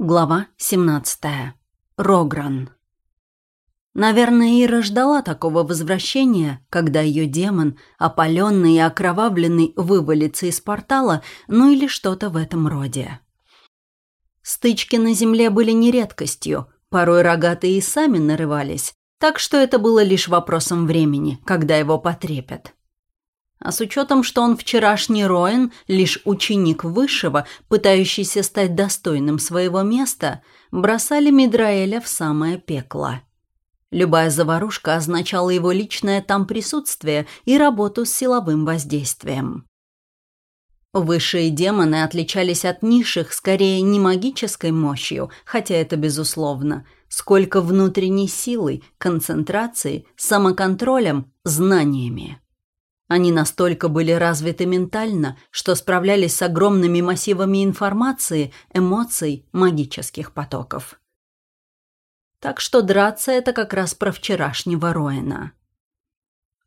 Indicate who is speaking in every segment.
Speaker 1: Глава 17. Рогран. Наверное, Ира ждала такого возвращения, когда ее демон, опаленный и окровавленный, вывалится из портала, ну или что-то в этом роде. Стычки на земле были не редкостью, порой рогатые и сами нарывались, так что это было лишь вопросом времени, когда его потрепят. А с учетом, что он вчерашний Роин, лишь ученик высшего, пытающийся стать достойным своего места, бросали Мидраэля в самое пекло. Любая заварушка означала его личное там присутствие и работу с силовым воздействием. Высшие демоны отличались от низших скорее не магической мощью, хотя это безусловно, сколько внутренней силой, концентрацией, самоконтролем, знаниями. Они настолько были развиты ментально, что справлялись с огромными массивами информации, эмоций, магических потоков. Так что драться это как раз про вчерашнего Роэна.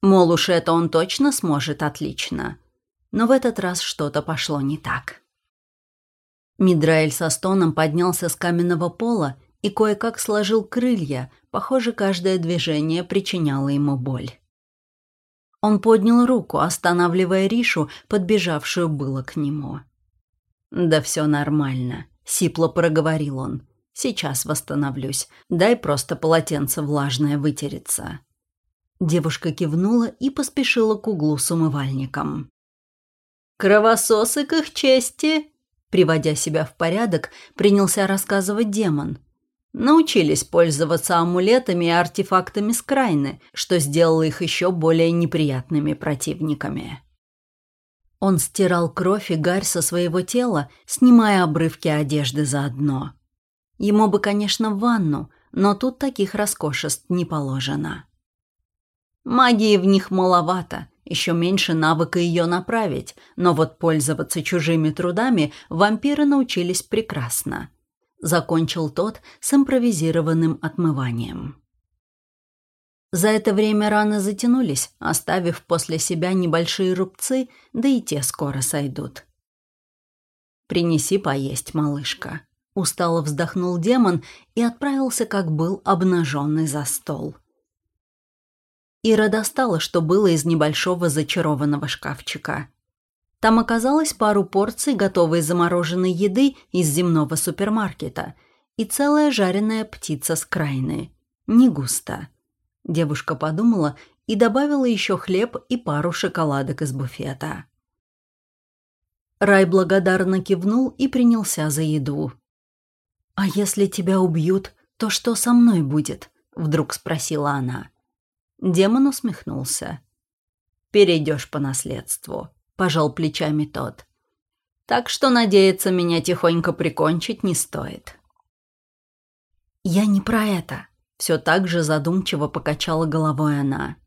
Speaker 1: Мол, уж это он точно сможет отлично. Но в этот раз что-то пошло не так. Мидраэль со стоном поднялся с каменного пола и кое-как сложил крылья, похоже, каждое движение причиняло ему боль. Он поднял руку, останавливая Ришу, подбежавшую было к нему. «Да все нормально», — сипло проговорил он. «Сейчас восстановлюсь. Дай просто полотенце влажное вытереться». Девушка кивнула и поспешила к углу с умывальником. «Кровососы к их чести!» Приводя себя в порядок, принялся рассказывать демон — научились пользоваться амулетами и артефактами Скрайны, что сделало их еще более неприятными противниками. Он стирал кровь и гарь со своего тела, снимая обрывки одежды заодно. Ему бы, конечно, в ванну, но тут таких роскошеств не положено. Магии в них маловато, еще меньше навыка ее направить, но вот пользоваться чужими трудами вампиры научились прекрасно – закончил тот с импровизированным отмыванием. За это время раны затянулись, оставив после себя небольшие рубцы, да и те скоро сойдут. «Принеси поесть, малышка», — устало вздохнул демон и отправился, как был, обнаженный за стол. Ира достала, что было из небольшого зачарованного шкафчика. Там оказалось пару порций готовой замороженной еды из земного супермаркета и целая жареная птица с крайны. Не густо. Девушка подумала и добавила еще хлеб и пару шоколадок из буфета. Рай благодарно кивнул и принялся за еду. «А если тебя убьют, то что со мной будет?» — вдруг спросила она. Демон усмехнулся. «Перейдешь по наследству пожал плечами тот. Так что надеяться меня тихонько прикончить не стоит. Я не про это. Все так же задумчиво покачала головой она.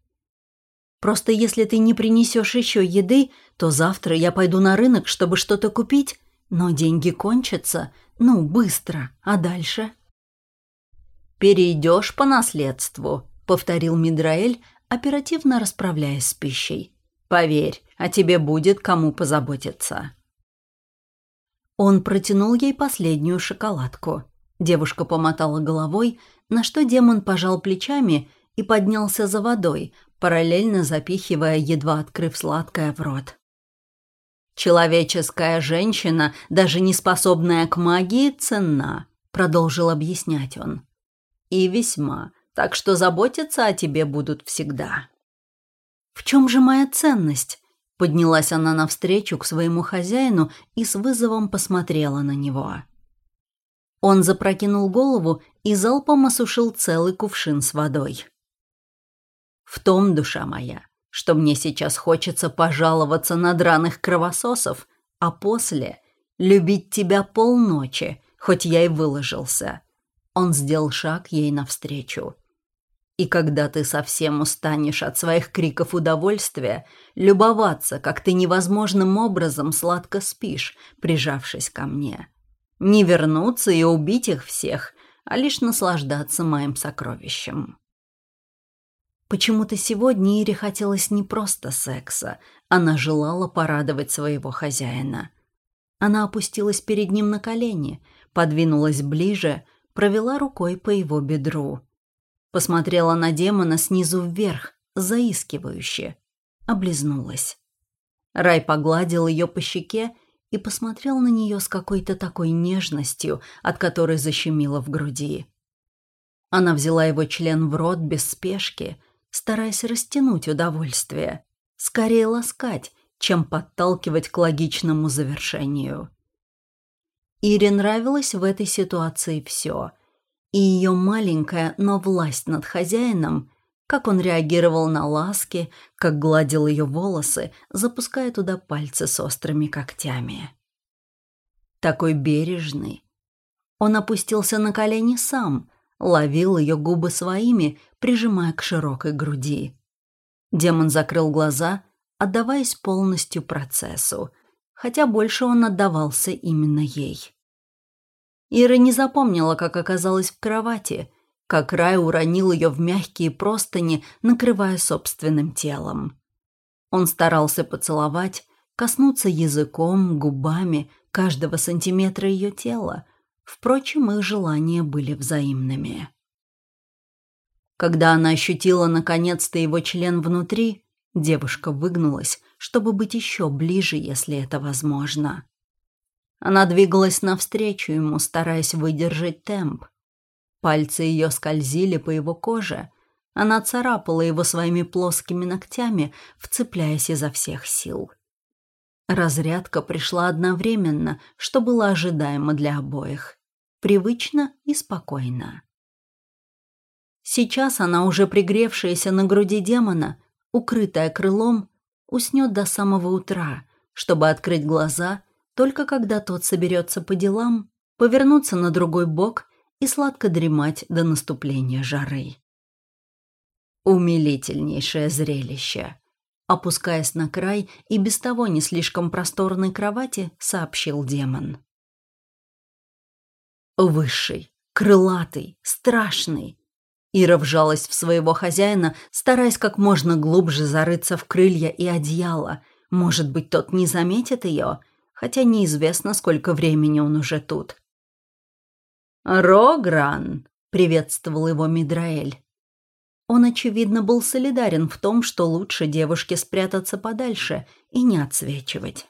Speaker 1: Просто если ты не принесешь еще еды, то завтра я пойду на рынок, чтобы что-то купить, но деньги кончатся, ну, быстро, а дальше? «Перейдешь по наследству», — повторил Мидраэль, оперативно расправляясь с пищей. Поверь, о тебе будет кому позаботиться». Он протянул ей последнюю шоколадку. Девушка помотала головой, на что демон пожал плечами и поднялся за водой, параллельно запихивая, едва открыв сладкое в рот. «Человеческая женщина, даже не способная к магии, ценна», — продолжил объяснять он. «И весьма, так что заботиться о тебе будут всегда». «В чем же моя ценность?» Поднялась она навстречу к своему хозяину и с вызовом посмотрела на него. Он запрокинул голову и залпом осушил целый кувшин с водой. «В том, душа моя, что мне сейчас хочется пожаловаться на драных кровососов, а после любить тебя полночи, хоть я и выложился». Он сделал шаг ей навстречу. И когда ты совсем устанешь от своих криков удовольствия, любоваться, как ты невозможным образом сладко спишь, прижавшись ко мне. Не вернуться и убить их всех, а лишь наслаждаться моим сокровищем. Почему-то сегодня Ире хотелось не просто секса, она желала порадовать своего хозяина. Она опустилась перед ним на колени, подвинулась ближе, провела рукой по его бедру. Посмотрела на демона снизу вверх, заискивающе. Облизнулась. Рай погладил ее по щеке и посмотрел на нее с какой-то такой нежностью, от которой защемило в груди. Она взяла его член в рот без спешки, стараясь растянуть удовольствие, скорее ласкать, чем подталкивать к логичному завершению. Ире нравилось в этой ситуации все — и ее маленькая, но власть над хозяином, как он реагировал на ласки, как гладил ее волосы, запуская туда пальцы с острыми когтями. Такой бережный. Он опустился на колени сам, ловил ее губы своими, прижимая к широкой груди. Демон закрыл глаза, отдаваясь полностью процессу, хотя больше он отдавался именно ей. Ира не запомнила, как оказалась в кровати, как Рай уронил ее в мягкие простыни, накрывая собственным телом. Он старался поцеловать, коснуться языком, губами каждого сантиметра ее тела. Впрочем, их желания были взаимными. Когда она ощутила наконец-то его член внутри, девушка выгнулась, чтобы быть еще ближе, если это возможно. Она двигалась навстречу ему, стараясь выдержать темп. Пальцы ее скользили по его коже. Она царапала его своими плоскими ногтями, вцепляясь изо всех сил. Разрядка пришла одновременно, что было ожидаемо для обоих. Привычно и спокойно. Сейчас она, уже пригревшаяся на груди демона, укрытая крылом, уснет до самого утра, чтобы открыть глаза только когда тот соберется по делам, повернуться на другой бок и сладко дремать до наступления жары. Умилительнейшее зрелище. Опускаясь на край и без того не слишком просторной кровати, сообщил демон. Высший, крылатый, страшный. Ира вжалась в своего хозяина, стараясь как можно глубже зарыться в крылья и одеяло. Может быть, тот не заметит ее — хотя неизвестно, сколько времени он уже тут. «Рогран!» — приветствовал его Мидраэль. Он, очевидно, был солидарен в том, что лучше девушке спрятаться подальше и не отсвечивать.